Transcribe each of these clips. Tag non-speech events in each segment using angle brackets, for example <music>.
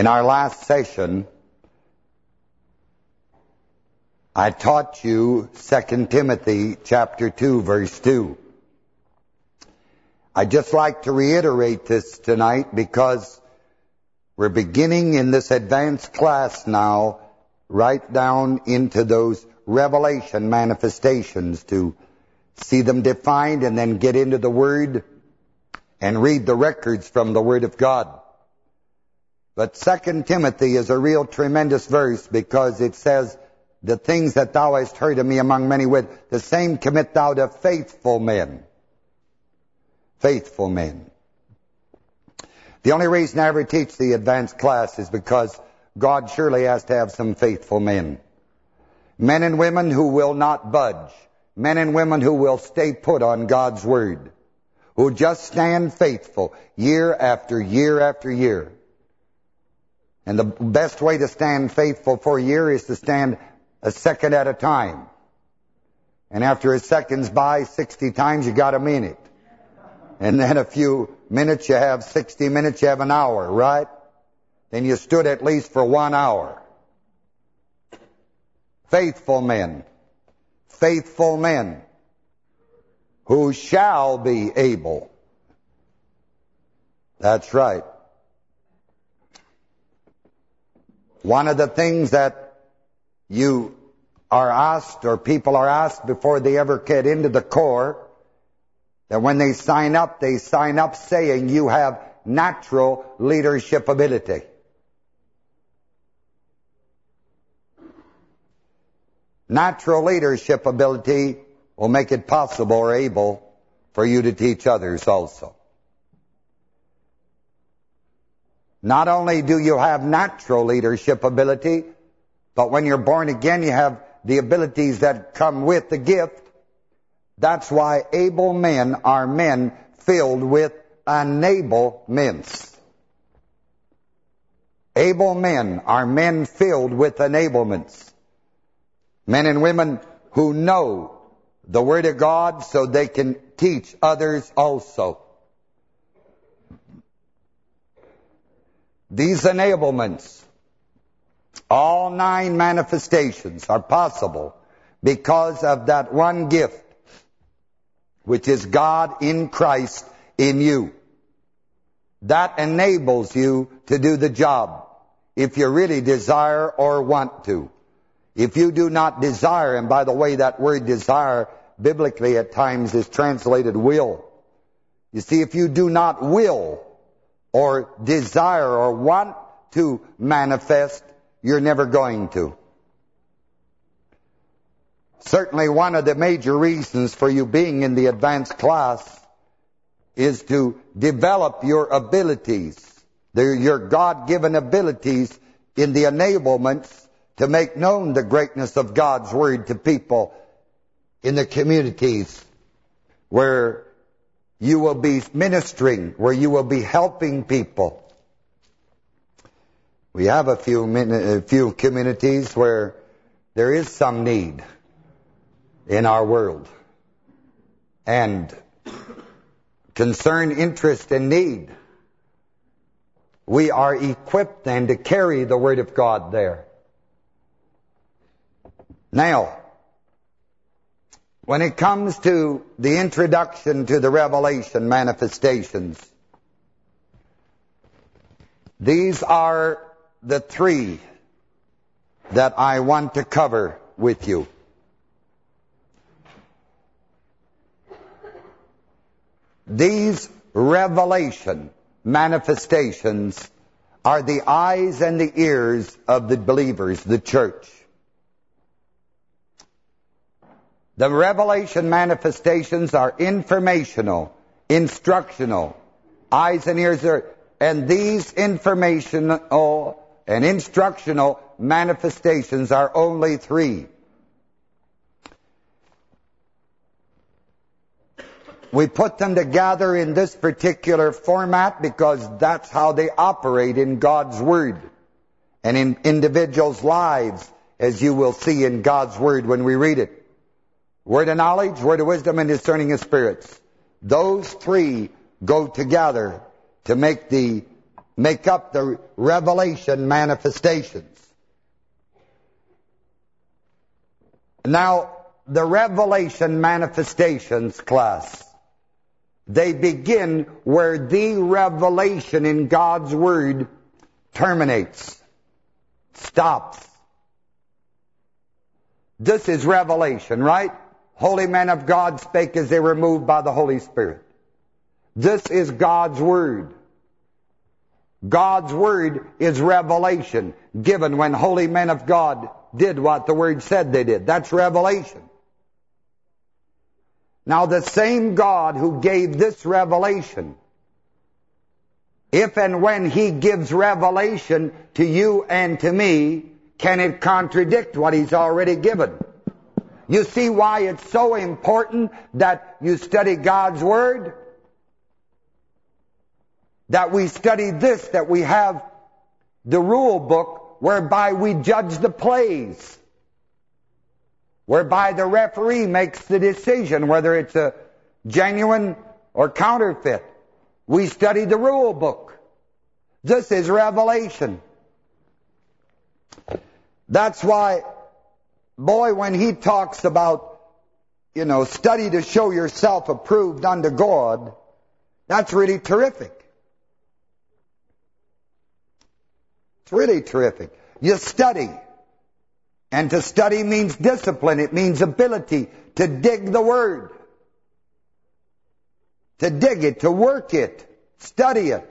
In our last session, I taught you 2 Timothy chapter 2, verse 2. I'd just like to reiterate this tonight because we're beginning in this advanced class now right down into those revelation manifestations to see them defined and then get into the Word and read the records from the Word of God. But Second Timothy is a real tremendous verse because it says, The things that thou hast heard of me among many with, the same commit thou to faithful men. Faithful men. The only reason I ever teach the advanced class is because God surely has to have some faithful men. Men and women who will not budge. Men and women who will stay put on God's Word. Who just stand faithful year after year after year. And the best way to stand faithful for a year is to stand a second at a time. And after a second's by 60 times, you got a minute. And then a few minutes, you have 60 minutes, you have an hour, right? Then you stood at least for one hour. Faithful men. Faithful men who shall be able. That's right. One of the things that you are asked or people are asked before they ever get into the Corps, that when they sign up, they sign up saying you have natural leadership ability. Natural leadership ability will make it possible or able for you to teach others also. Not only do you have natural leadership ability, but when you're born again, you have the abilities that come with the gift. That's why able men are men filled with enablements. Able men are men filled with enablements. Men and women who know the Word of God so they can teach others also. These enablements, all nine manifestations are possible because of that one gift, which is God in Christ in you. That enables you to do the job if you really desire or want to. If you do not desire, and by the way, that word desire biblically at times is translated will. You see, if you do not will or desire or want to manifest, you're never going to. Certainly one of the major reasons for you being in the advanced class is to develop your abilities, your God-given abilities in the enablements to make known the greatness of God's Word to people in the communities where you will be ministering, where you will be helping people. We have a few a few communities where there is some need in our world. And concern, interest, and need. We are equipped then to carry the Word of God there. Now, when it comes to the introduction to the revelation manifestations, these are the three that I want to cover with you. These revelation manifestations are the eyes and the ears of the believers, the church. The revelation manifestations are informational, instructional. Eyes and ears are... And these informational and instructional manifestations are only three. We put them together in this particular format because that's how they operate in God's Word and in individuals' lives, as you will see in God's Word when we read it. Word of knowledge, word of wisdom, and discerning of spirits. Those three go together to make the make up the revelation manifestations. Now, the revelation manifestations class, they begin where the revelation in God's Word terminates, stops. This is revelation, right? Holy men of God spake as they were moved by the Holy Spirit. This is God's Word. God's Word is revelation given when holy men of God did what the Word said they did. That's revelation. Now the same God who gave this revelation, if and when He gives revelation to you and to me, can it contradict what He's already given? You see why it's so important that you study God's Word? That we study this, that we have the rule book whereby we judge the plays. Whereby the referee makes the decision whether it's a genuine or counterfeit. We study the rule book. This is revelation. That's why boy, when he talks about, you know, study to show yourself approved unto God, that's really terrific. It's really terrific. You study. And to study means discipline. It means ability to dig the Word. To dig it, to work it, study it.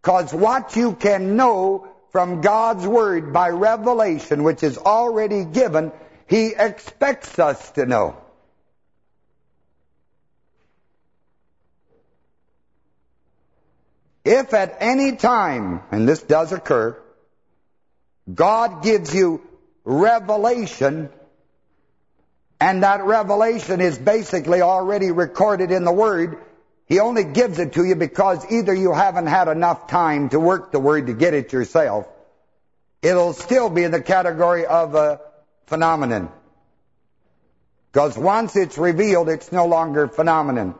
Because what you can know from God's Word by revelation, which is already given, He expects us to know. If at any time, and this does occur, God gives you revelation, and that revelation is basically already recorded in the Word, he only gives it to you because either you haven't had enough time to work the word to get it yourself. It'll still be in the category of a phenomenon. Because once it's revealed, it's no longer phenomenon.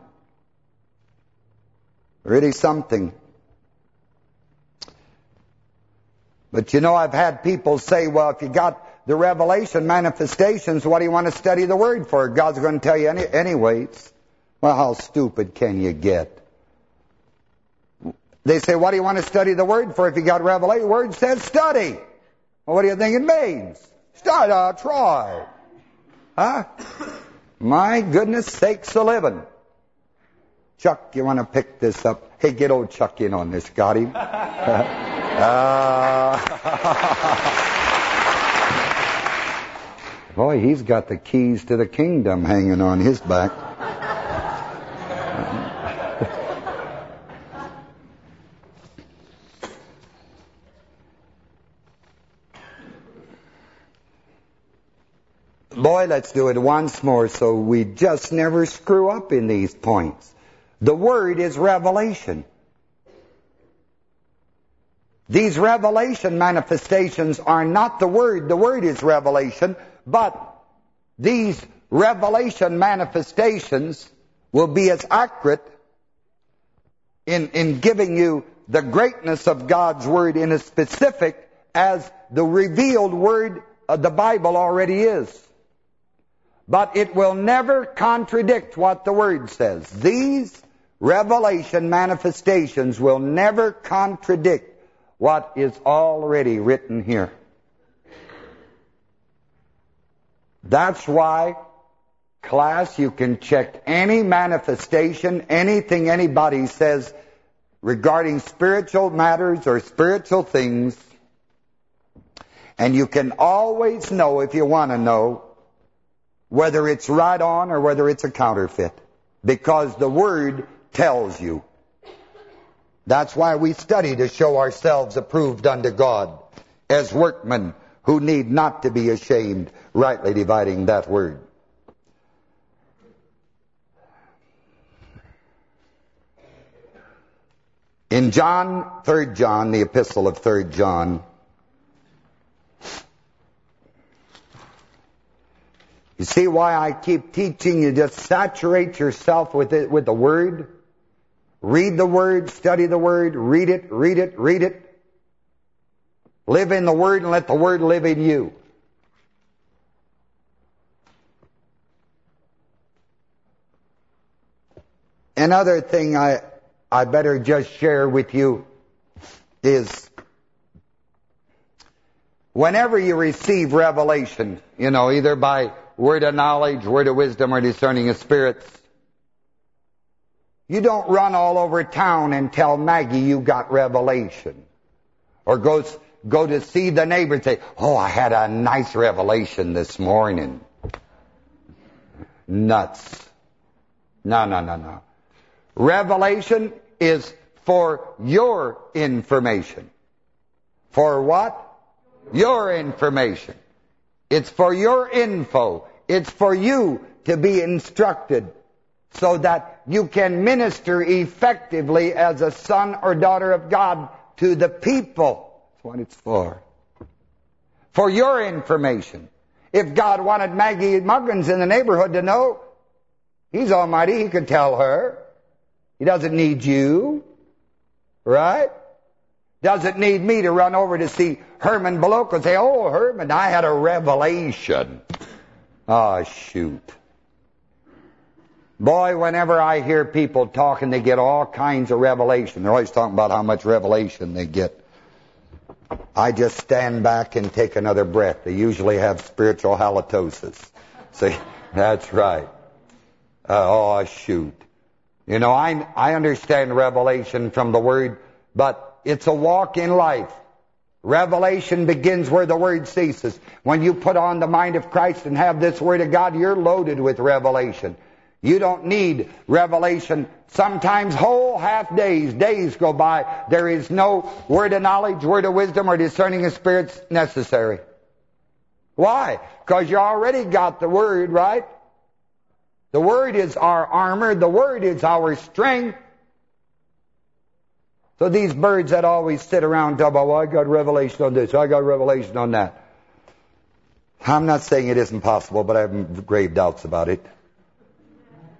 Really something. But you know, I've had people say, well, if you got the revelation manifestations, what do you want to study the Word for? God's going to tell you any anyways. Well, how stupid can you get? They say, what do you want to study the Word for if you got revelation? Word says study. Well, what do you think it means? Study, uh, try. Huh? My goodness sakes a living. Chuck, you want to pick this up? Hey, get old Chuck in on this. Got him? <laughs> uh, <laughs> boy, he's got the keys to the kingdom hanging on his back. Boy, let's do it once more so we just never screw up in these points. The Word is revelation. These revelation manifestations are not the Word. The Word is revelation, but these revelation manifestations will be as accurate in, in giving you the greatness of God's Word in a specific as the revealed Word of the Bible already is. But it will never contradict what the Word says. These revelation manifestations will never contradict what is already written here. That's why, class, you can check any manifestation, anything anybody says regarding spiritual matters or spiritual things, and you can always know, if you want to know, whether it's right on or whether it's a counterfeit. Because the Word tells you. That's why we study to show ourselves approved unto God as workmen who need not to be ashamed, rightly dividing that Word. In John, 3 John, the epistle of 3 John, You see why I keep teaching you just saturate yourself with it with the word? Read the Word, study the Word, read it, read it, read it. Live in the Word and let the Word live in you. Another thing I, I better just share with you is whenever you receive revelation, you know, either by word of knowledge, word of wisdom, or discerning of spirits, you don't run all over town and tell Maggie you got revelation. Or go, go to see the neighbor and say, oh, I had a nice revelation this morning. Nuts. No, no, no, no. Revelation is for your information. For what? Your information. It's for your info. It's for you to be instructed so that you can minister effectively as a son or daughter of God to the people. That's what it's for. For your information. If God wanted Maggie Muggins in the neighborhood to know, He's almighty, He could tell her. He doesn't need you. Right? Doesn't need me to run over to see Herman Beloka and say, oh, Herman, I had a revelation. Oh, shoot. Boy, whenever I hear people talking, they get all kinds of revelation. They're always talking about how much revelation they get. I just stand back and take another breath. They usually have spiritual halitosis. See, <laughs> that's right. Uh, oh, shoot. You know, I, I understand revelation from the Word, but it's a walk in life. Revelation begins where the Word ceases. When you put on the mind of Christ and have this Word of God, you're loaded with revelation. You don't need revelation. Sometimes whole half days, days go by. There is no word of knowledge, word of wisdom, or discerning of spirits necessary. Why? Because you already got the Word, right? The Word is our armor. The Word is our strength. So these birds that always sit around talk about, well, I got revelation on this, I got revelation on that. I'm not saying it isn't possible, but I have grave doubts about it.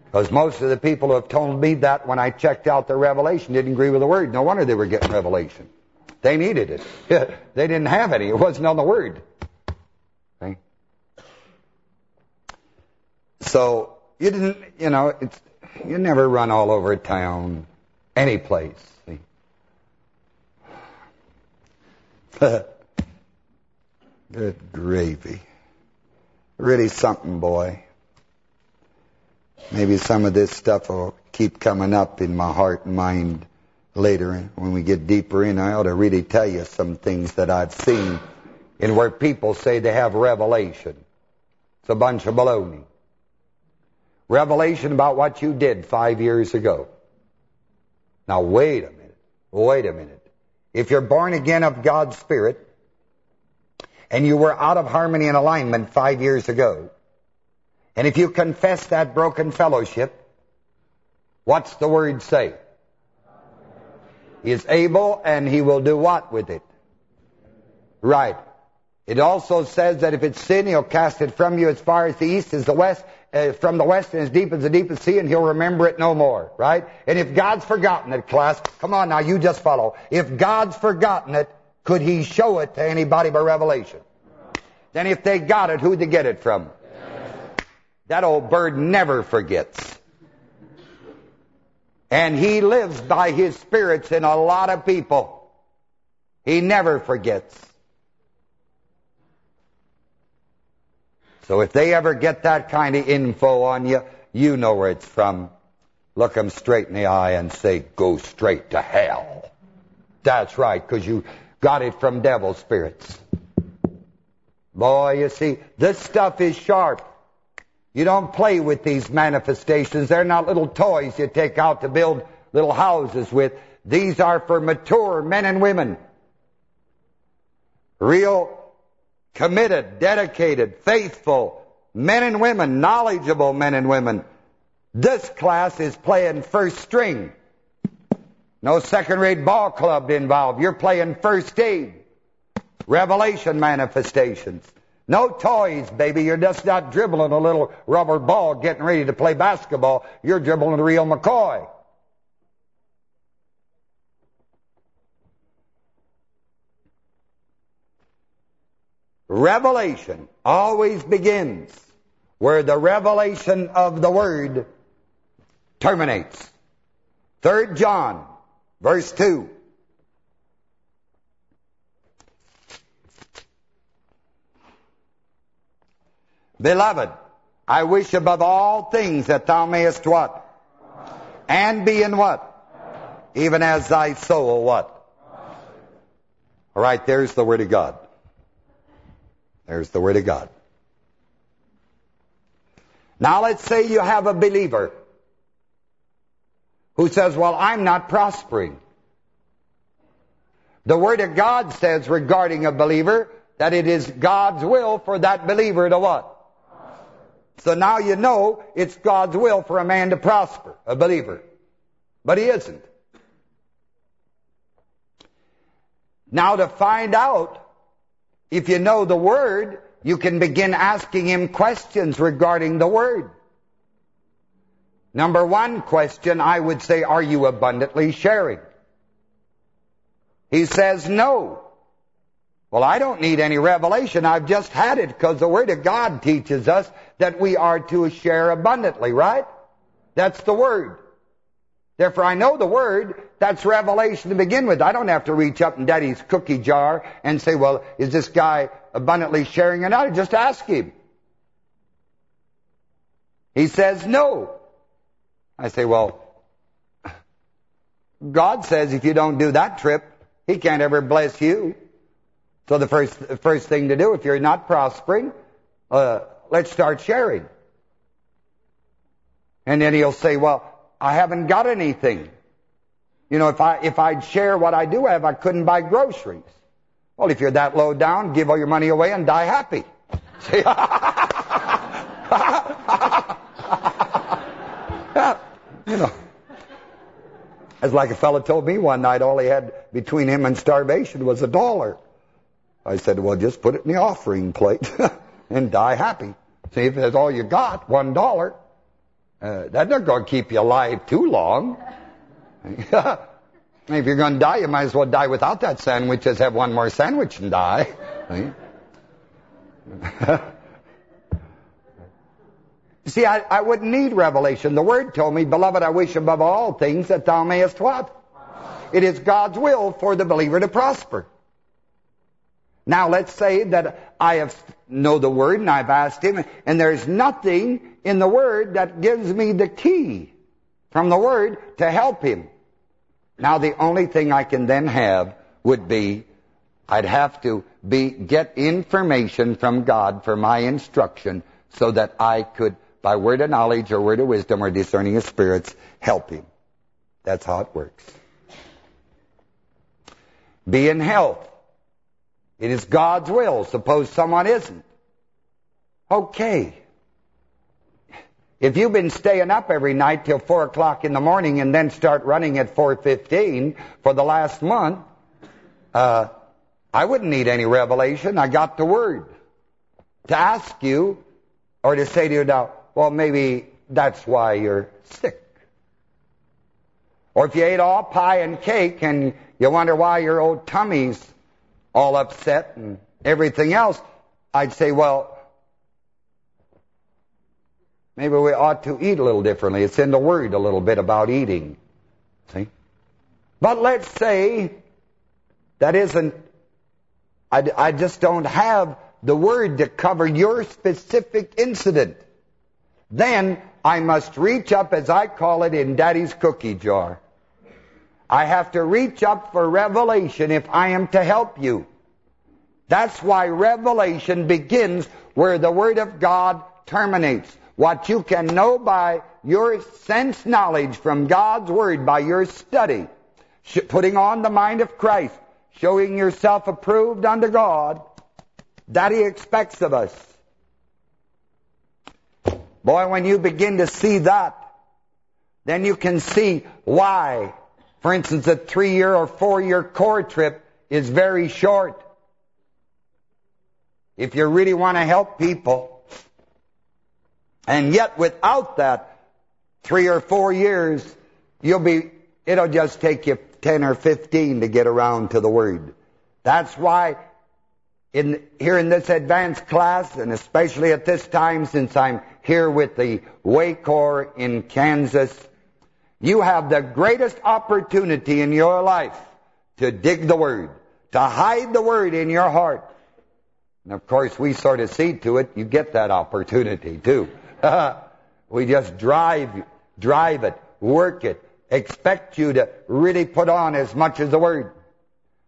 Because most of the people who have told me that when I checked out their revelation didn't agree with the Word. No wonder they were getting revelation. They needed it. <laughs> they didn't have any. It wasn't on the Word. Okay? So you didn't, you know, it's you never run all over town, any place. <laughs> Good gravy. Really something, boy. Maybe some of this stuff will keep coming up in my heart and mind later when we get deeper in. I ought to really tell you some things that I've seen in where people say they have revelation. It's a bunch of baloney. Revelation about what you did five years ago. Now wait a minute. Wait a minute. If you're born again of God's Spirit, and you were out of harmony and alignment five years ago, and if you confess that broken fellowship, what's the word say? He is able and he will do what with it? Right. It also says that if it's sin, he'll cast it from you as far as the east is the west, uh, from the west and as deep as the deepest sea, and he'll remember it no more, right? And if God's forgotten it, class, come on now, you just follow. If God's forgotten it, could he show it to anybody by revelation? Then if they got it, who'd they get it from? That old bird never forgets. And he lives by his spirits in a lot of people. He never forgets. So if they ever get that kind of info on you, you know where it's from. Look them straight in the eye and say, go straight to hell. That's right, because you got it from devil spirits. Boy, you see, this stuff is sharp. You don't play with these manifestations. They're not little toys you take out to build little houses with. These are for mature men and women. Real committed, dedicated, faithful men and women, knowledgeable men and women. This class is playing first string. No second-rate ball club involved. You're playing first aid. Revelation manifestations. No toys, baby. You're just not dribbling a little rubber ball getting ready to play basketball. You're dribbling the real McCoy. Revelation always begins where the revelation of the Word terminates. 3 John, verse 2. Beloved, I wish above all things that thou mayest what? And be in what? Even as thy soul what? All right, there's the Word of God. There's the Word of God. Now let's say you have a believer who says, well, I'm not prospering. The Word of God says regarding a believer that it is God's will for that believer to what? So now you know it's God's will for a man to prosper, a believer. But he isn't. Now to find out if you know the Word, you can begin asking him questions regarding the Word. Number one question, I would say, are you abundantly sharing? He says no. Well, I don't need any revelation. I've just had it because the Word of God teaches us that we are to share abundantly, right? That's the Word. Therefore, I know the Word. That's revelation to begin with. I don't have to reach up in Daddy's cookie jar and say, well, is this guy abundantly sharing or not? I just ask him. He says no. I say, well, God says if you don't do that trip, he can't ever bless you. So the first first thing to do, if you're not prospering, uh, let's start sharing. And then he'll say, well, I haven't got anything. You know, if I if I'd share what I do have, I couldn't buy groceries. Well, if you're that low down, give all your money away and die happy. <laughs> you know. It's like a fellow told me one night all he had between him and starvation was a dollar. I said, well, just put it in the offering plate <laughs> and die happy. See, if that's all you got, one dollar, uh, that's not going to keep you alive too long. <laughs> if you're going to die, you might as well die without that sandwich as have one more sandwich and die. <laughs> See, I, I wouldn't need revelation. The Word told me, Beloved, I wish above all things that thou mayest what? It is God's will for the believer to prosper. Now let's say that I have know the Word and I've asked Him, and there's nothing in the Word that gives me the key from the Word to help Him. Now the only thing I can then have would be, I'd have to be get information from God for my instruction so that I could, by word of knowledge or word of wisdom or discerning of spirits, help Him. That's how it works. Be in health. It is God's will. Suppose someone isn't. Okay. If you've been staying up every night till 4 o'clock in the morning and then start running at 4.15 for the last month, uh, I wouldn't need any revelation. I got the Word. To ask you, or to say to you now, well, maybe that's why you're sick. Or if you ate all pie and cake and you wonder why your old tummy's all upset and everything else, I'd say, well, maybe we ought to eat a little differently. It's in the Word a little bit about eating. See? But let's say that isn't, I, I just don't have the Word to cover your specific incident. Then I must reach up, as I call it, in Daddy's cookie jar. I have to reach up for revelation if I am to help you. That's why revelation begins where the Word of God terminates. What you can know by your sense knowledge from God's Word, by your study, putting on the mind of Christ, showing yourself approved unto God, that He expects of us. Boy, when you begin to see that, then you can see why for instance, a three-year or four-year Corps trip is very short. If you really want to help people, and yet without that three or four years, you'll be, it'll just take you 10 or 15 to get around to the Word. That's why in here in this advanced class, and especially at this time since I'm here with the Way Corps in Kansas, you have the greatest opportunity in your life to dig the Word, to hide the Word in your heart. And of course, we sort of see to it, you get that opportunity too. <laughs> we just drive, drive it, work it, expect you to really put on as much as the Word.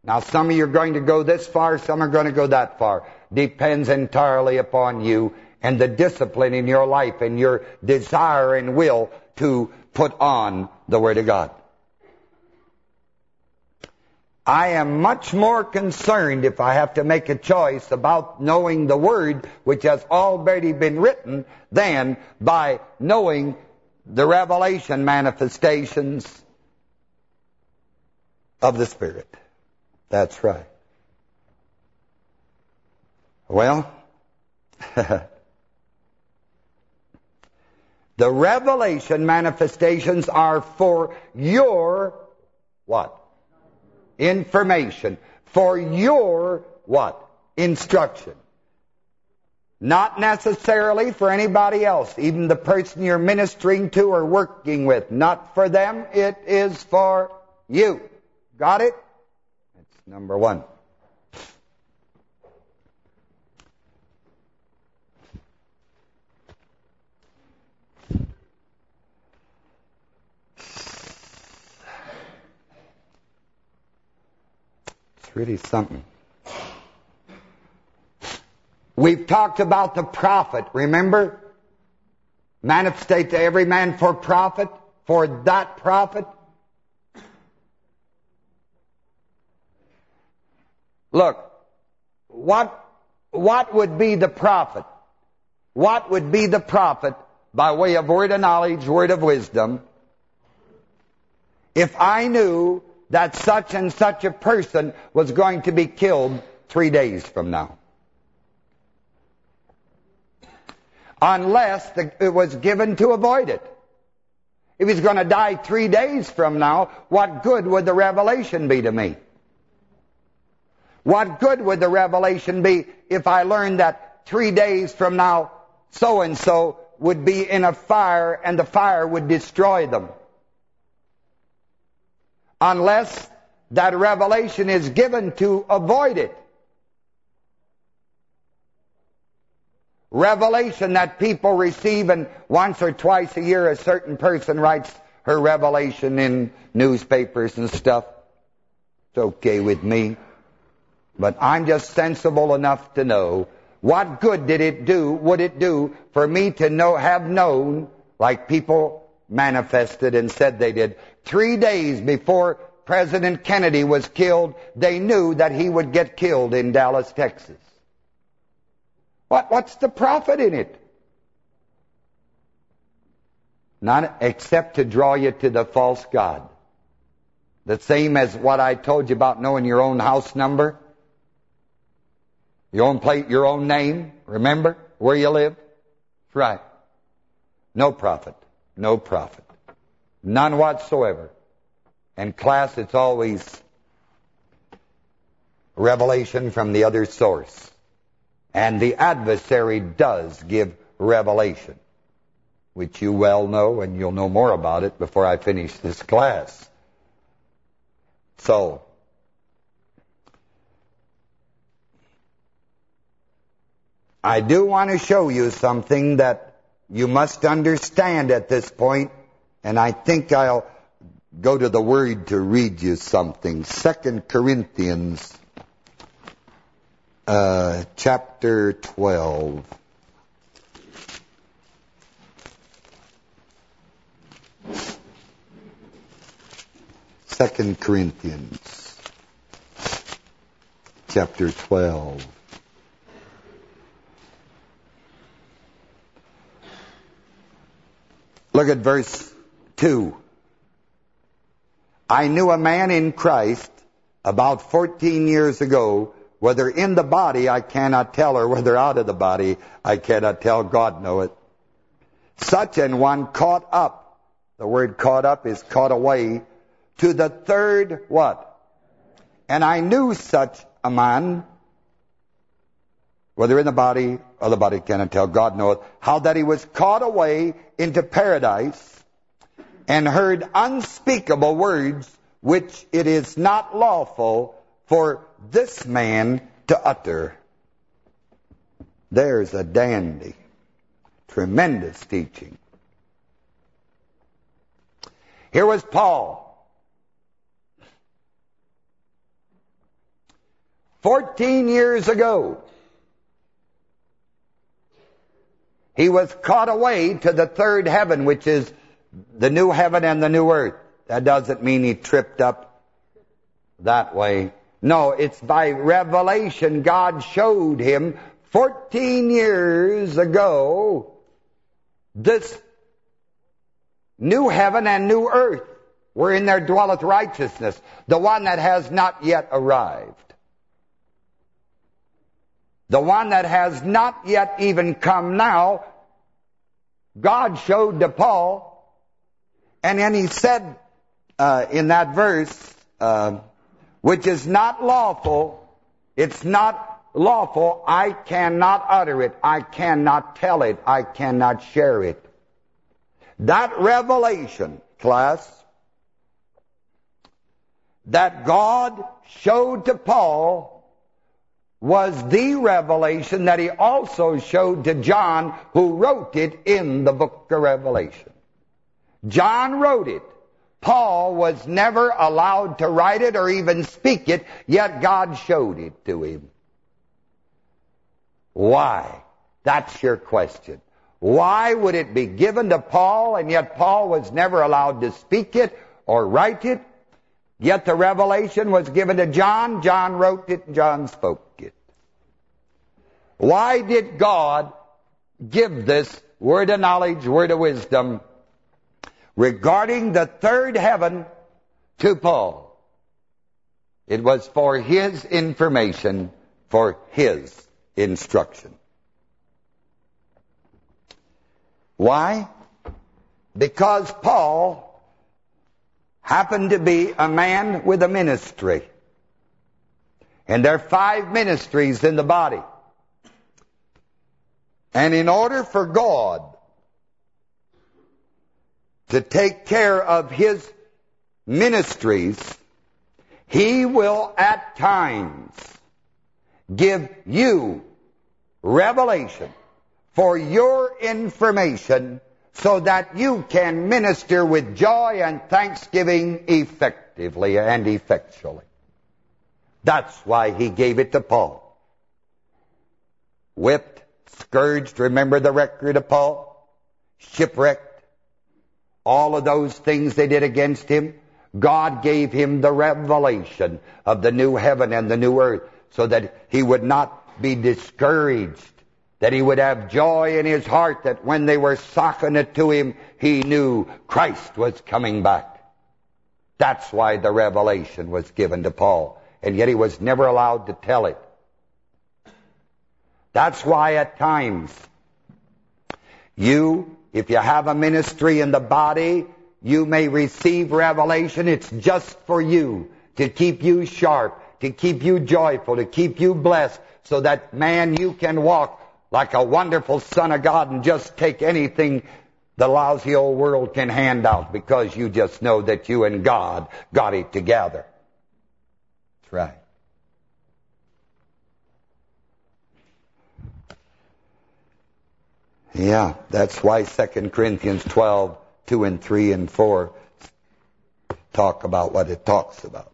Now, some of you are going to go this far, some are going to go that far. Depends entirely upon you and the discipline in your life and your desire and will to put on the Word of God. I am much more concerned if I have to make a choice about knowing the Word which has already been written than by knowing the revelation manifestations of the Spirit. That's right. Well, <laughs> the revelation manifestations are for your what? Information. For your what? Instruction. Not necessarily for anybody else, even the person you're ministering to or working with. Not for them, it is for you. Got it? That's number one. Really something. We've talked about the profit, remember? Manifestate to every man for profit, for that profit. Look, what, what would be the profit? What would be the profit by way of word of knowledge, word of wisdom, if I knew that such and such a person was going to be killed three days from now? Unless the, it was given to avoid it. If he's going to die three days from now, what good would the revelation be to me? What good would the revelation be if I learned that three days from now, so-and-so would be in a fire and the fire would destroy them? Unless that revelation is given to avoid it. Revelation that people receive and once or twice a year a certain person writes her revelation in newspapers and stuff. It's okay with me. But I'm just sensible enough to know what good did it do, would it do for me to know, have known, like people manifested and said they did, three days before President Kennedy was killed, they knew that he would get killed in Dallas, Texas. What, what's the profit in it? Not except to draw you to the false God. The same as what I told you about knowing your own house number. Your own plate, your own name, remember where you live? Right. No profit. No profit. None whatsoever. And class, it's always revelation from the other source. And the adversary does give revelation, which you well know, and you'll know more about it before I finish this class. So, I do want to show you something that you must understand at this point, and I think I'll go to the Word to read you something. Second Corinthians uh, chapter 12. Second Corinthians chapter 12. Look at verse 2. I knew a man in Christ about 14 years ago, whether in the body I cannot tell, or whether out of the body I cannot tell, God know it. Such an one caught up, the word caught up is caught away, to the third what? And I knew such a man whether in the body or the body cannot tell, God knoweth, how that he was caught away into paradise and heard unspeakable words which it is not lawful for this man to utter. There's a dandy. Tremendous teaching. Here was Paul. Fourteen years ago, he was caught away to the third heaven, which is the new heaven and the new earth. That doesn't mean he tripped up that way. No, it's by revelation God showed him 14 years ago this new heaven and new earth wherein there dwelleth righteousness, the one that has not yet arrived. The one that has not yet even come now, God showed to Paul and then he said uh, in that verse, uh, which is not lawful, it's not lawful, I cannot utter it, I cannot tell it, I cannot share it. That revelation, class, that God showed to Paul was the revelation that he also showed to John, who wrote it in the book of Revelation. John wrote it. Paul was never allowed to write it or even speak it, yet God showed it to him. Why? That's your question. Why would it be given to Paul and yet Paul was never allowed to speak it or write it? Yet the revelation was given to John, John wrote it, John spoke it. Why did God give this word of knowledge, word of wisdom regarding the third heaven to Paul. It was for his information, for his instruction. Why? Because Paul happened to be a man with a ministry. And there are five ministries in the body. And in order for God to take care of his ministries, he will at times give you revelation for your information so that you can minister with joy and thanksgiving effectively and effectually. That's why he gave it to Paul. Whipped, scourged, remember the record of Paul? Shipwrecked, all of those things they did against him, God gave him the revelation of the new heaven and the new earth so that he would not be discouraged, that he would have joy in his heart that when they were socking it to him, he knew Christ was coming back. That's why the revelation was given to Paul, and yet he was never allowed to tell it. That's why at times you if you have a ministry in the body, you may receive revelation. It's just for you, to keep you sharp, to keep you joyful, to keep you blessed, so that, man, you can walk like a wonderful son of God and just take anything the lousy old world can hand out because you just know that you and God got it together. That's right. Yeah, that's why 2 Corinthians 12, 2 and 3 and 4 talk about what it talks about.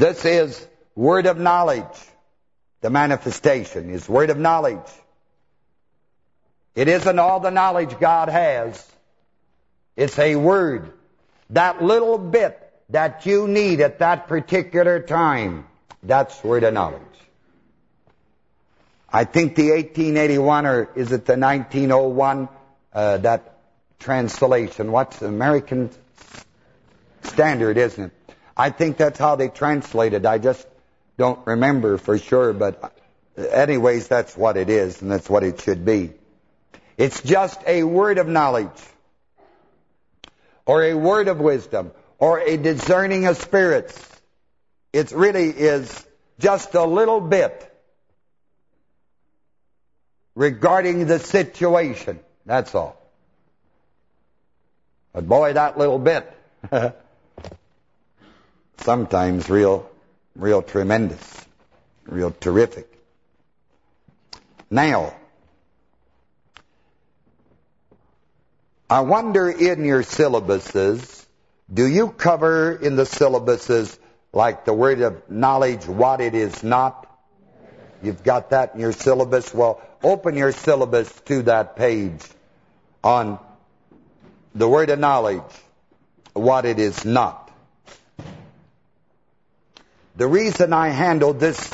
This is word of knowledge. The manifestation is word of knowledge. It isn't all the knowledge God has. It's a word. That little bit that you need at that particular time. That's word of knowledge. I think the 1881, or is it the 1901, uh, that translation, what's the American Standard, isn't it? I think that's how they translated. I just don't remember for sure, but anyways, that's what it is, and that's what it should be. It's just a word of knowledge, or a word of wisdom, or a discerning of spirits. It really is just a little bit regarding the situation. That's all. But boy, that little bit, <laughs> sometimes real, real tremendous, real terrific. Now, I wonder in your syllabuses, do you cover in the syllabuses like the word of knowledge what it is not? You've got that in your syllabus? Well, open your syllabus to that page on the word of knowledge, what it is not. The reason I handle this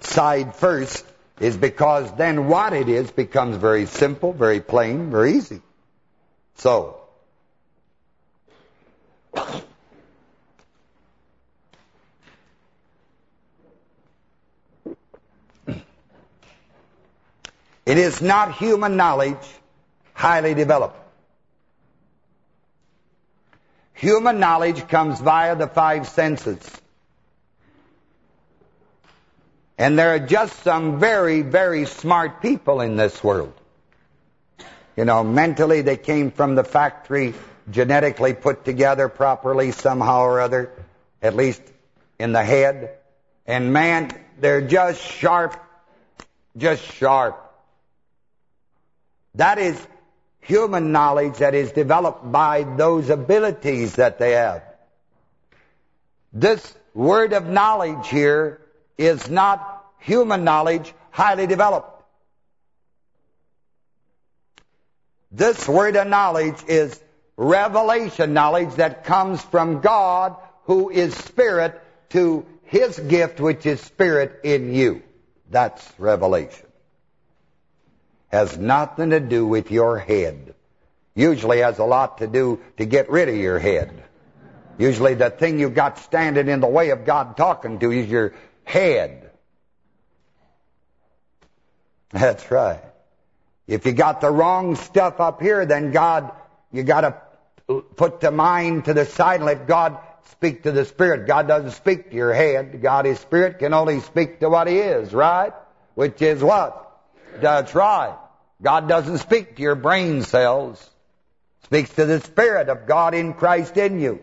side first is because then what it is becomes very simple, very plain, very easy. So, <coughs> It is not human knowledge highly developed. Human knowledge comes via the five senses. And there are just some very, very smart people in this world. You know, mentally they came from the factory, genetically put together properly somehow or other, at least in the head. And man, they're just sharp, just sharp. That is human knowledge that is developed by those abilities that they have. This word of knowledge here is not human knowledge highly developed. This word of knowledge is revelation knowledge that comes from God who is spirit to his gift which is spirit in you. That's revelation has nothing to do with your head. Usually has a lot to do to get rid of your head. Usually the thing you've got standing in the way of God talking to is your head. That's right. If you got the wrong stuff up here, then God, you got to put the mind to the side and let God speak to the spirit. God doesn't speak to your head. God is spirit, can only speak to what he is, right? Which is what? That's right. God doesn't speak to your brain cells. Speaks to the Spirit of God in Christ in you.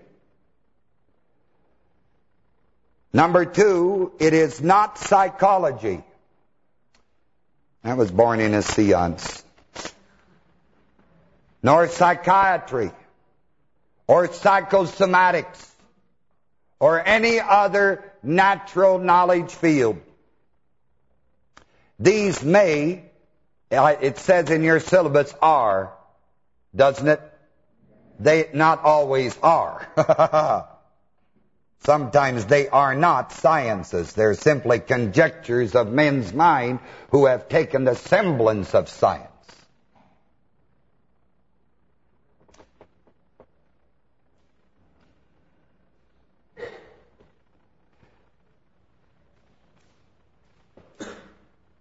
Number two, it is not psychology. That was born in a seance. Nor psychiatry. Or psychosomatics. Or any other natural knowledge field. These may it says in your syllabus are, doesn't it? They not always are. <laughs> Sometimes they are not sciences. They're simply conjectures of men's mind who have taken the semblance of science.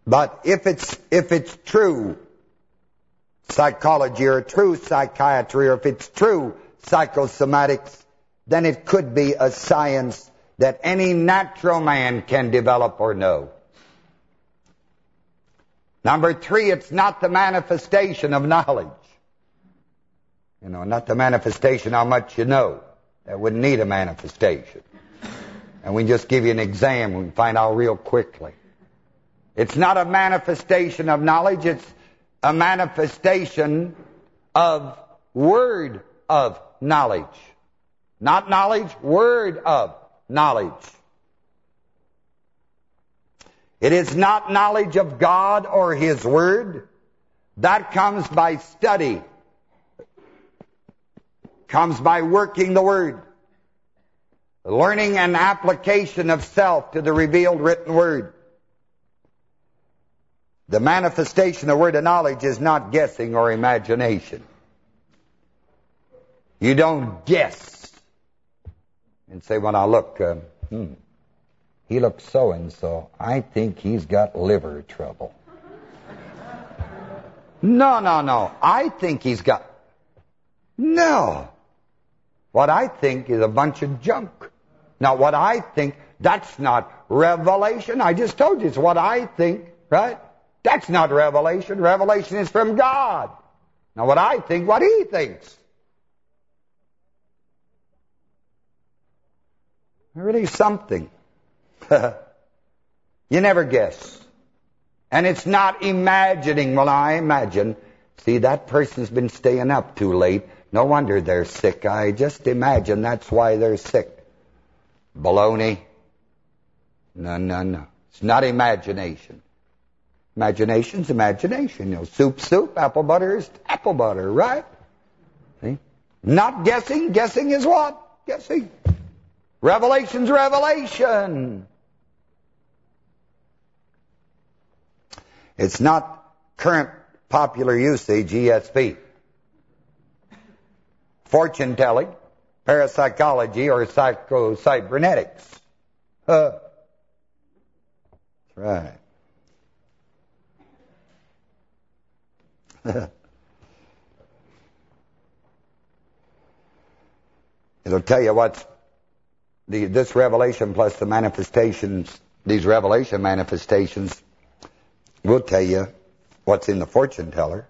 But if it's if it's true psychology or true psychiatry or if it's true psychosomatics, then it could be a science that any natural man can develop or know. Number three, it's not the manifestation of knowledge. You know, not the manifestation how much you know. That wouldn't need a manifestation. And we just give you an exam, we find out real quickly. It's not a manifestation of knowledge, it's a manifestation of word of knowledge. Not knowledge, word of knowledge. It is not knowledge of God or His Word. That comes by study. Comes by working the Word. Learning and application of self to the revealed written Word. The manifestation of word of knowledge is not guessing or imagination. You don't guess and say, well, now look, uh, hmm, he looks so-and-so. I think he's got liver trouble. no, no, no. I think he's got... No. What I think is a bunch of junk. Now, what I think, that's not revelation. I just told you it's what I think, right? That's not revelation. Revelation is from God. Now, what I think, what he thinks. Really something. <laughs> you never guess. And it's not imagining. Well, I imagine. See, that person's been staying up too late. No wonder they're sick. I just imagine that's why they're sick. Baloney. No, no, no. It's not imagination. Imagination's imagination. You know, soup, soup, apple butter is apple butter, right? See? Not guessing. Guessing is what? Guessing. Revelation's revelation. It's not current popular usage, ESP. Fortune telling, parapsychology, or psycho-cybernetics. That's right. <laughs> It'll tell you what's the this revelation plus the manifestations, these revelation manifestations will tell you what's in the fortune teller,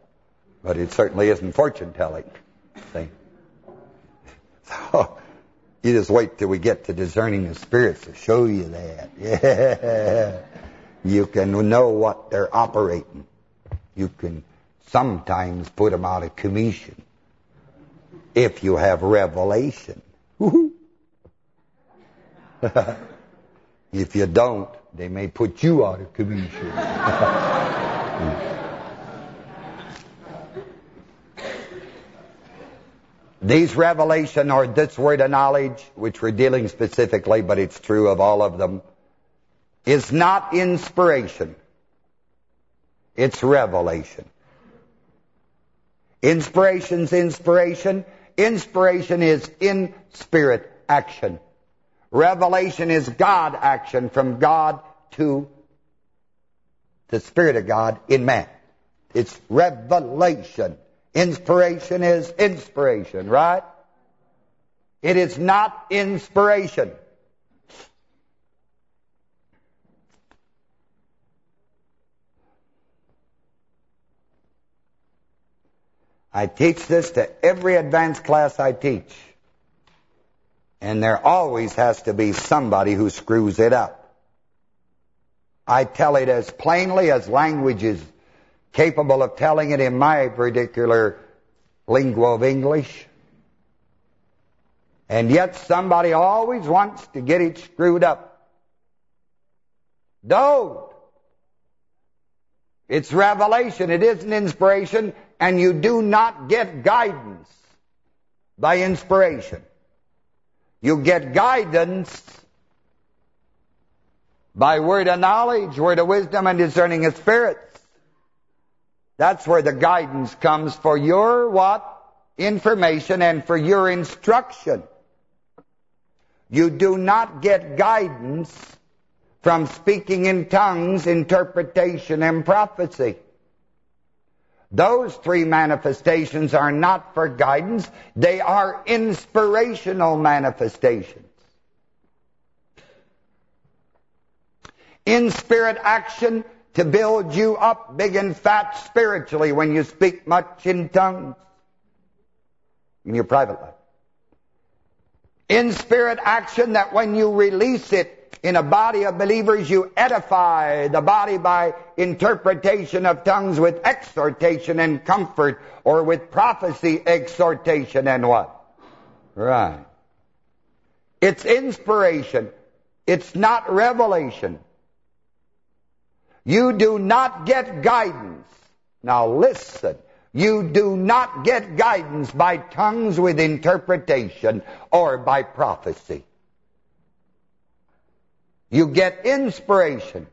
but it certainly isn't fortune telling. See? <laughs> So you just wait till we get to discerning the spirits to show you that. <laughs> Yeah. You can know what they're operating. You can sometimes put them out of commission if you have revelation. <laughs> if you don't, they may put you out of commission. <laughs> Hmm. These revelation or this word of knowledge, which we're dealing specifically, but it's true of all of them, is not inspiration. It's revelation. Inspiration's inspiration. Inspiration is in spirit action. Revelation is God action from God to the Spirit of God in man. It's revelation. Inspiration is inspiration, right? It is not inspiration. I teach this to every advanced class I teach. And there always has to be somebody who screws it up. I tell it as plainly as language is capable of telling it in my particular lingua of English. And yet somebody always wants to get it screwed up. Don't. It's revelation. It isn't inspiration and you do not get guidance by inspiration. You get guidance by word of knowledge, word of wisdom, and discerning of spirits. That's where the guidance comes for your what? Information and for your instruction. You do not get guidance from speaking in tongues, interpretation, and prophecy. Those three manifestations are not for guidance. They are inspirational manifestations. In spirit action to build you up big and fat spiritually when you speak much in tongues in your private life. In spirit action that when you release it in a body of believers, you edify the body by interpretation of tongues with exhortation and comfort, or with prophecy, exhortation, and what? Right. It's inspiration. It's not revelation. You do not get guidance. Now listen. You do not get guidance by tongues with interpretation or by prophecy. You get inspiration.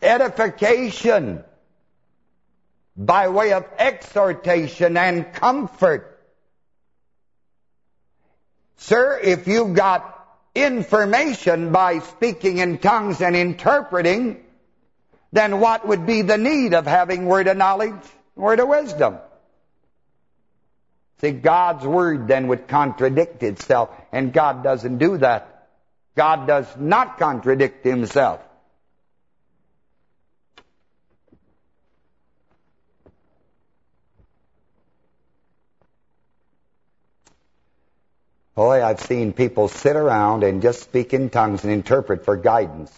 Edification by way of exhortation and comfort. Sir, if you got information by speaking in tongues and interpreting, then what would be the need of having word of knowledge, word of wisdom? See, God's word then would contradict itself, and God doesn't do that. God does not contradict himself. Boy, I've seen people sit around and just speak in tongues and interpret for guidance.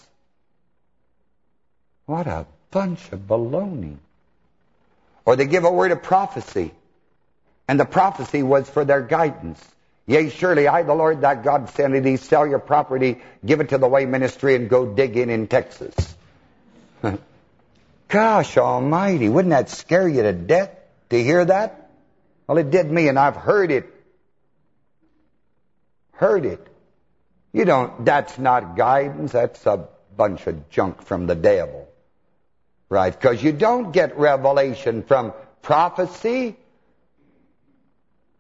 What a bunch of baloney. Or they give a word of prophecy, and the prophecy was for their guidance. Yea, surely I, the Lord that God sent thee, sell your property, give it to the way ministry, and go dig in in Texas. <laughs> Gosh almighty, wouldn't that scare you to death to hear that? Well, it did me, and I've heard it heard it. You don't, that's not guidance, that's a bunch of junk from the devil. Right? Because you don't get revelation from prophecy.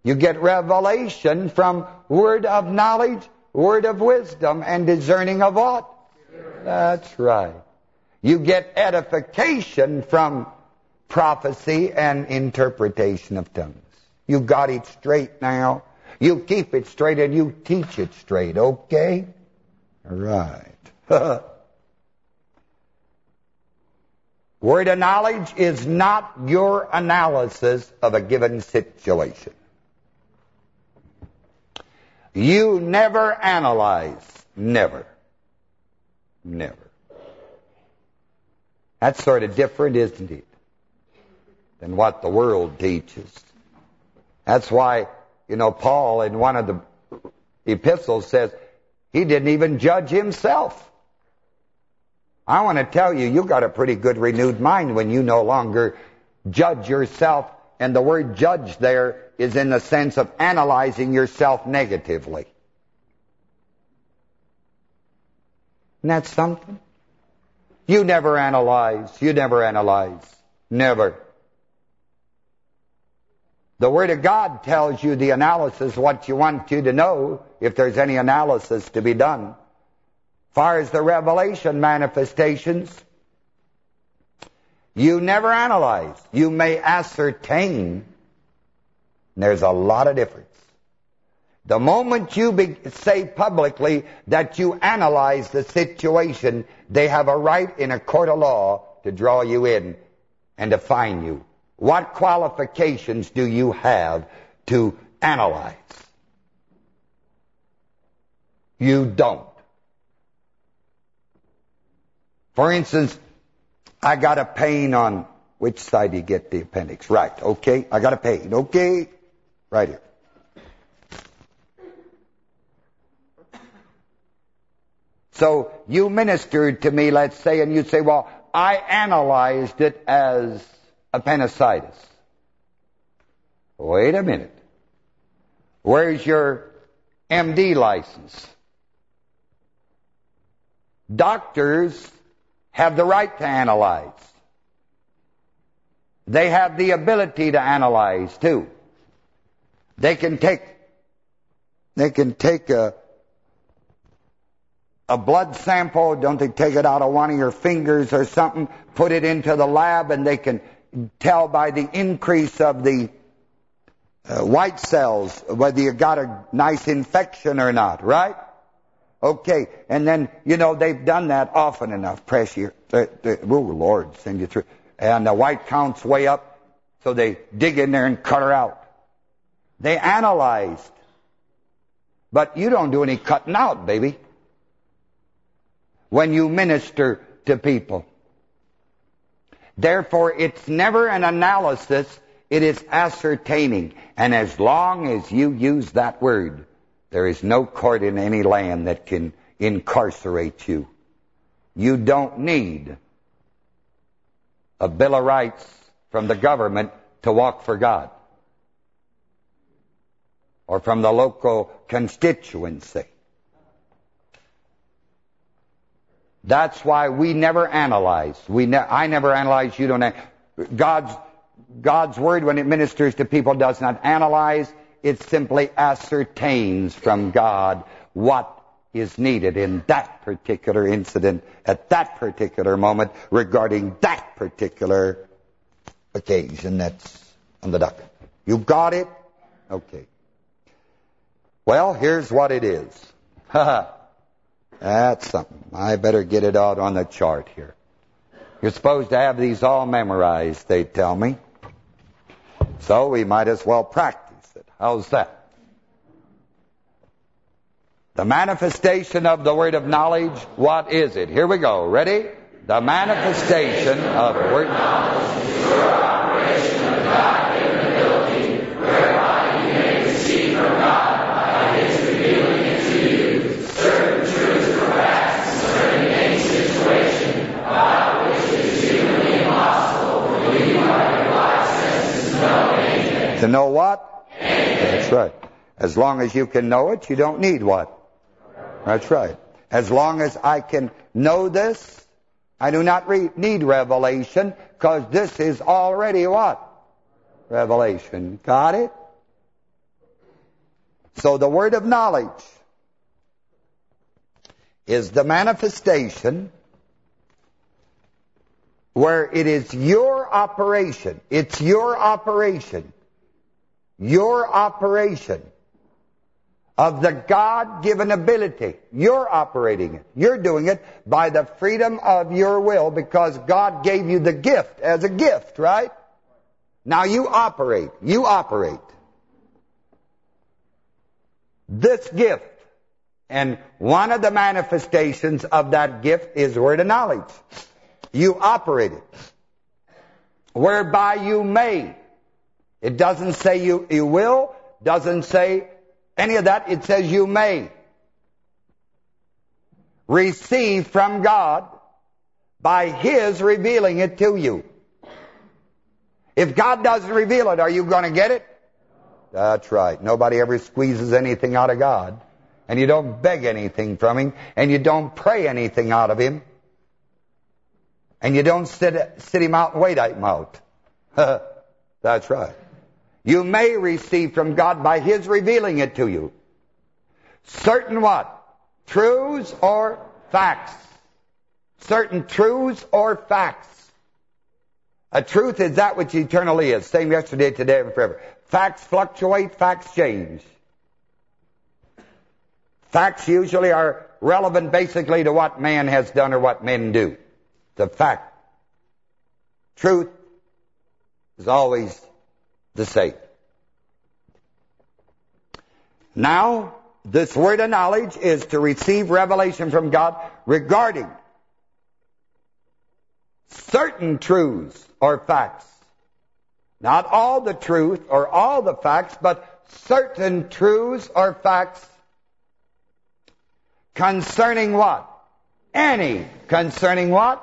You get revelation from word of knowledge, word of wisdom, and discerning of what? That's right. You get edification from prophecy and interpretation of tongues. You got it straight now. You keep it straight and you teach it straight, okay? Right. <laughs> Word of knowledge is not your analysis of a given situation. You never analyze. Never. Never. That's sort of different, isn't it? Than what the world teaches. That's why you know, Paul in one of the epistles says he didn't even judge himself. I want to tell you, you got a pretty good renewed mind when you no longer judge yourself. And the word judge there is in the sense of analyzing yourself negatively. Isn't that something? You never analyze. You never analyze. Never. The Word of God tells you the analysis, what you want you to know, if there's any analysis to be done. Far as the revelation manifestations, you never analyze. You may ascertain. There's a lot of difference. The moment you say publicly that you analyze the situation, they have a right in a court of law to draw you in and to fine you. What qualifications do you have to analyze? You don't. For instance, I got a pain on which side do you get the appendix? Right, okay. I got a pain, okay. Right here. So you ministered to me, let's say, and you'd say, well, I analyzed it as appendicitis. Wait a minute. Where's your MD license? Doctors have the right to analyze. They have the ability to analyze too. They can take they can take a a blood sample, don't they take it out of one of your fingers or something, put it into the lab and they can tell by the increase of the uh, white cells whether you got a nice infection or not, right? Okay, and then, you know, they've done that often enough. Pressure, oh, Lord, send you through. And the white count's way up, so they dig in there and cut her out. They analyzed. But you don't do any cutting out, baby. When you minister to people. Therefore, it's never an analysis, it is ascertaining. And as long as you use that word, there is no court in any land that can incarcerate you. You don't need a Bill of Rights from the government to walk for God. Or from the local constituency. That's why we never analyze. We ne I never analyze. You don't. God's God's word, when it ministers to people, does not analyze. It simply ascertains from God what is needed in that particular incident at that particular moment regarding that particular occasion that's on the docket. You got it? Okay. Well, here's what it is. Ha ha That's something. I better get it out on the chart here. You're supposed to have these all memorized, they tell me. So we might as well practice it. How's that? The manifestation of the word of knowledge, what is it? Here we go. Ready? The manifestation of word knowledge is your operation of God-given ability, whereby you may receive from God by His revealing it to you certain truths or facts concerning any situation about which it is humanly impossible for you by your life senses to know what? Anything. That's right. As long as you can know it, you don't need what? That's right. As long as I can know this, I do not need revelation because this is already what? Revelation. Got it? So the word of knowledge is the manifestation where it is your operation. It's your operation. Your operation of the God-given ability. You're operating it. You're doing it by the freedom of your will because God gave you the gift as a gift, right? Now you operate. You operate. This gift. And one of the manifestations of that gift is word of knowledge. You operate it. Whereby you may. It doesn't say you, you will, doesn't say any of that, it says you may receive from God by His revealing it to you. If God doesn't reveal it, are you going to get it? That's right. Nobody ever squeezes anything out of God. And you don't beg anything from Him. And you don't pray anything out of Him. And you don't sit, sit Him out and wait Him out. <laughs> That's right. You may receive from God by His revealing it to you. Certain what? Truths or facts? Certain truths or facts? A truth is that which eternally is. Same yesterday, today, and forever. Facts fluctuate, facts change. Facts usually are relevant basically to what man has done or what men do. The fact. Truth is always the same. Now, this word of knowledge is to receive revelation from God regarding certain truths or facts. Not all the truth or all the facts, but certain truths or facts concerning what? Any. Concerning what?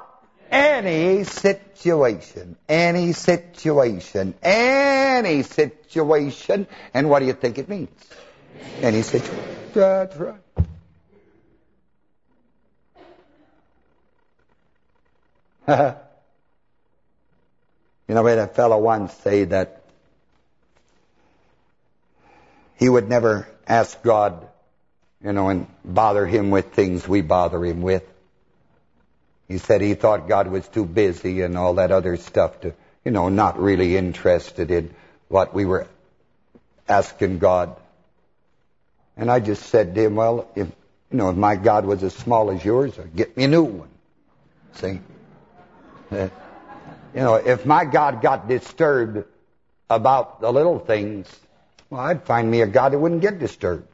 Any situation, any situation, any situation. And what do you think it means? Any situation. That's <laughs> right. you know, we had a fellow once say that he would never ask God, you know, and bother him with things we bother him with. He said he thought God was too busy and all that other stuff to, you know, not really interested in what we were asking God. And I just said to him, well, if, you know, if my God was as small as yours, get me a new one. See? Uh, you know, if my God got disturbed about the little things, well, I'd find me a God that wouldn't get disturbed.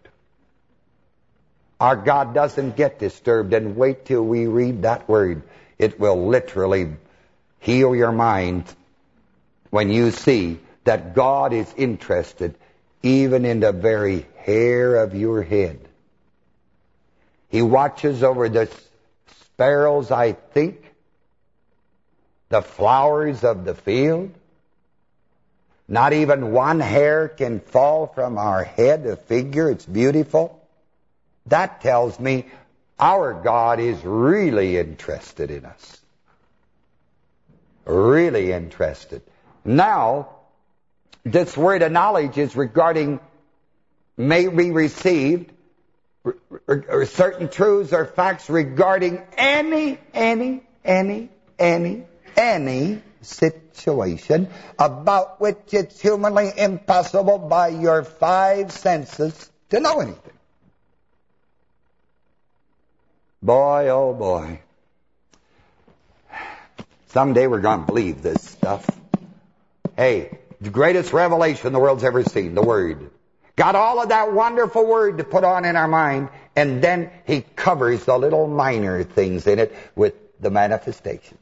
Our God doesn't get disturbed, and wait till we read that word. It will literally heal your mind when you see that God is interested even in the very hair of your head. He watches over the sparrows, I think, the flowers of the field. Not even one hair can fall from our head, a figure, it's beautiful. That tells me our God is really interested in us. Really interested. Now, this word of knowledge is regarding may be received or certain truths or facts regarding any, any, any, any, any situation about which it's humanly impossible by your five senses to know anything. Boy, oh boy. Someday we're going to believe this stuff. Hey, the greatest revelation the world's ever seen, the Word. Got all of that wonderful Word to put on in our mind, and then He covers the little minor things in it with the manifestations.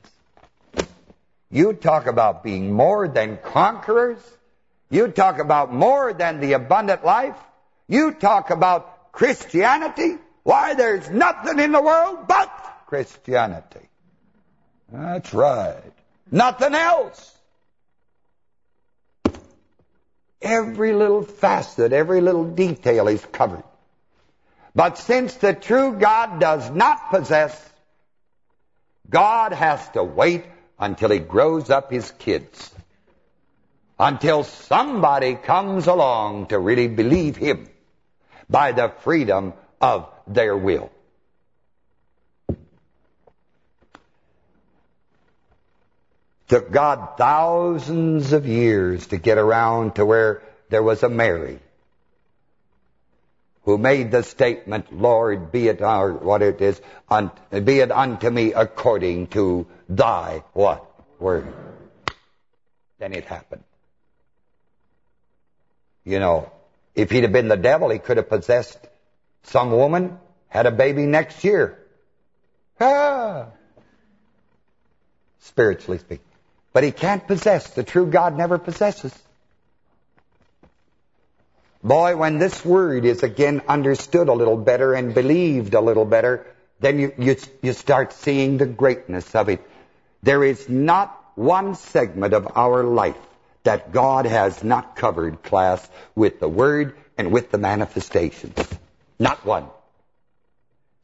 You talk about being more than conquerors. You talk about more than the abundant life. You talk about Christianity. Why, there's nothing in the world but Christianity. That's right. Nothing else. Every little facet, every little detail is covered. But since the true God does not possess, God has to wait until he grows up his kids. Until somebody comes along to really believe him by the freedom of their will. Took God thousands of years to get around to where there was a Mary who made the statement, Lord, be it our, what it is, un, be it unto me according to thy what? Word. Then it happened. You know, if he'd have been the devil, he could have possessed some woman, had a baby next year. Ah! Spiritually speaking. But he can't possess. The true God never possesses. Boy, when this word is again understood a little better and believed a little better, then you, you, you start seeing the greatness of it. There is not one segment of our life that God has not covered, class, with the word and with the manifestations. Not one.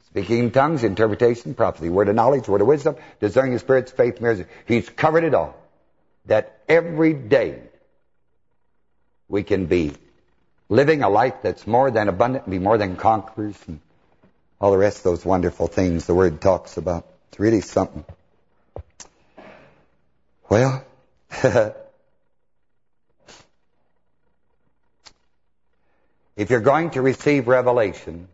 Speaking in tongues, interpretation, prophecy, word of knowledge, word of wisdom, discerning of spirits, faith, miracles. He's covered it all that every day we can be living a life that's more than abundant be more than conquerors and all the rest of those wonderful things the Word talks about. It's really something. Well, <laughs> if you're going to receive revelation,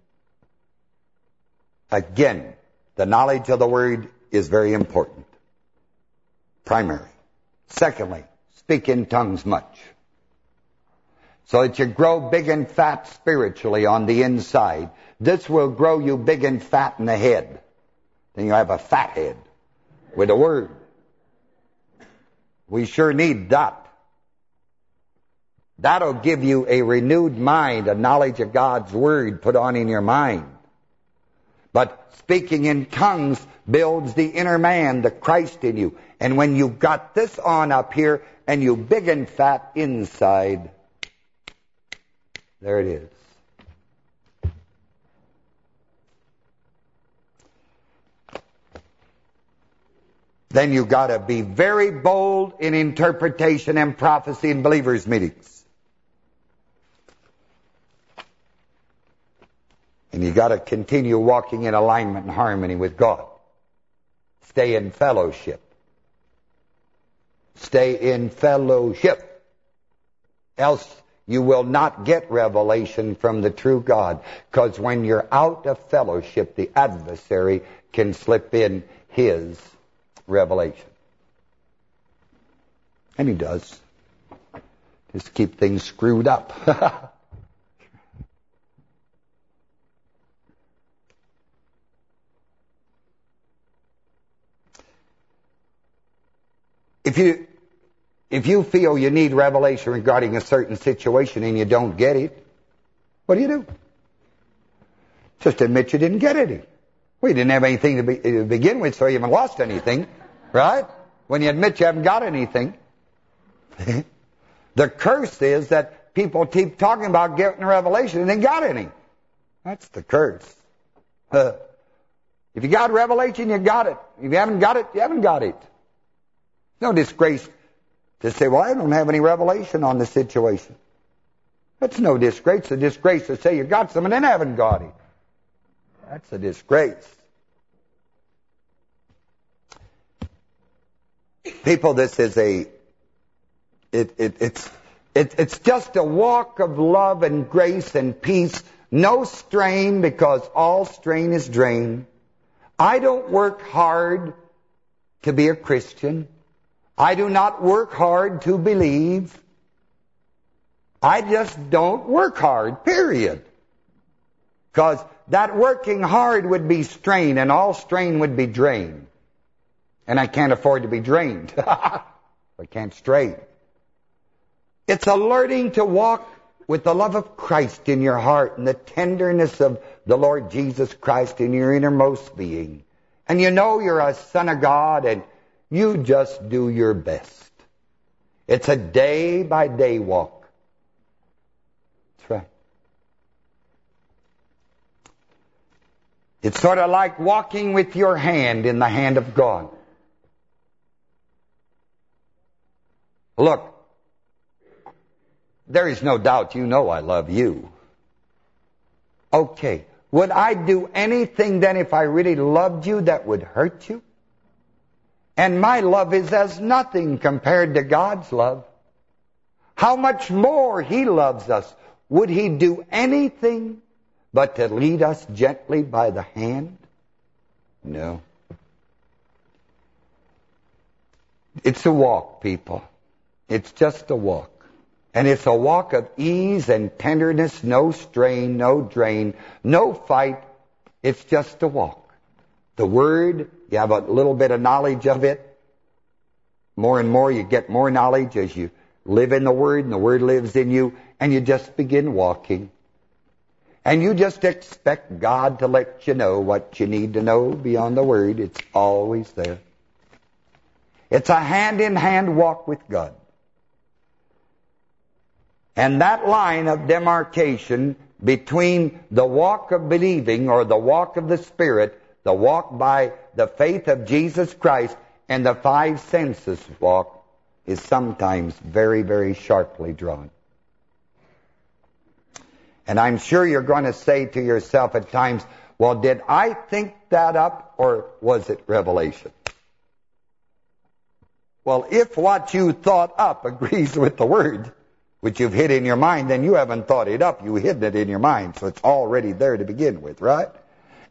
again, the knowledge of the Word is very important. Primary. Secondly, speak in tongues much. So that you grow big and fat spiritually on the inside. This will grow you big and fat in the head. Then you have a fat head with a word. We sure need that. That'll give you a renewed mind, a knowledge of God's Word put on in your mind. But speaking in tongues builds the inner man, the Christ in you. And when you've got this on up here and you big and fat inside, there it is. Then you got to be very bold in interpretation and prophecy in believers' meetings. And you got to continue walking in alignment and harmony with God. Stay in fellowship. Stay in fellowship. Else you will not get revelation from the true God. Because when you're out of fellowship, the adversary can slip in his revelation. And he does. Just keep things screwed up. <laughs> If you if you feel you need revelation regarding a certain situation and you don't get it, what do you do? Just admit you didn't get any. You didn't have anything to, be, to begin with, so you haven't lost anything, right? When you admit you haven't got anything. <laughs> the curse is that people keep talking about getting revelation and they got any. That's the curse. Uh, if you got revelation, you got it. If you haven't got it, you haven't got it. No disgrace to say, well, I don't have any revelation on the situation. That's no disgrace. It's a disgrace to say you got some and then haven't got it. That's a disgrace. People, this is a, it, it, it's, it, it's just a walk of love and grace and peace. No strain because all strain is drain. I don't work hard to be a Christian. I do not work hard to believe. I just don't work hard, period. Because that working hard would be strain, and all strain would be drain. And I can't afford to be drained. <laughs> I can't strain. It's a learning to walk with the love of Christ in your heart and the tenderness of the Lord Jesus Christ in your innermost being. And you know you're a son of God and you just do your best. It's a day-by-day -day walk. That's right. It's sort of like walking with your hand in the hand of God. Look, there is no doubt you know I love you. Okay, would I do anything then if I really loved you that would hurt you? And my love is as nothing compared to God's love. How much more He loves us. Would He do anything but to lead us gently by the hand? No. It's a walk, people. It's just a walk. And it's a walk of ease and tenderness, no strain, no drain, no fight. It's just a walk. The Word, you have a little bit of knowledge of it. More and more you get more knowledge as you live in the Word and the Word lives in you and you just begin walking. And you just expect God to let you know what you need to know beyond the Word. It's always there. It's a hand-in-hand -hand walk with God. And that line of demarcation between the walk of believing or the walk of the Spirit the walk by the faith of Jesus Christ and the five senses walk is sometimes very, very sharply drawn. And I'm sure you're going to say to yourself at times, well, did I think that up or was it revelation? Well, if what you thought up agrees with the word, which you've hid in your mind, then you haven't thought it up. You hidden it in your mind, so it's already there to begin with, right?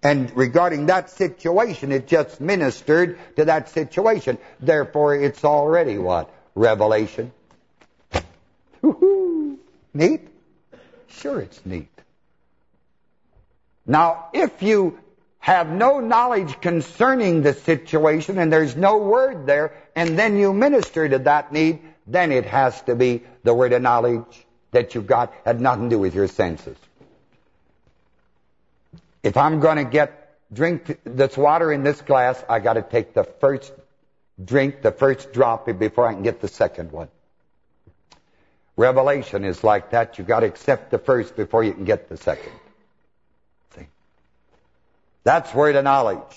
And regarding that situation, it just ministered to that situation. Therefore, it's already what? Revelation. Neat? Sure it's neat. Now, if you have no knowledge concerning the situation and there's no word there, and then you minister to that need, then it has to be the word of knowledge that you've got had nothing to do with your senses. If I'm going to get drink this water in this glass, I got to take the first drink, the first drop before I can get the second one. Revelation is like that. You've got to accept the first before you can get the second. See? That's word of knowledge.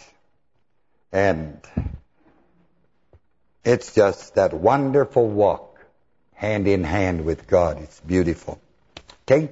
And it's just that wonderful walk hand in hand with God. It's beautiful. Okay?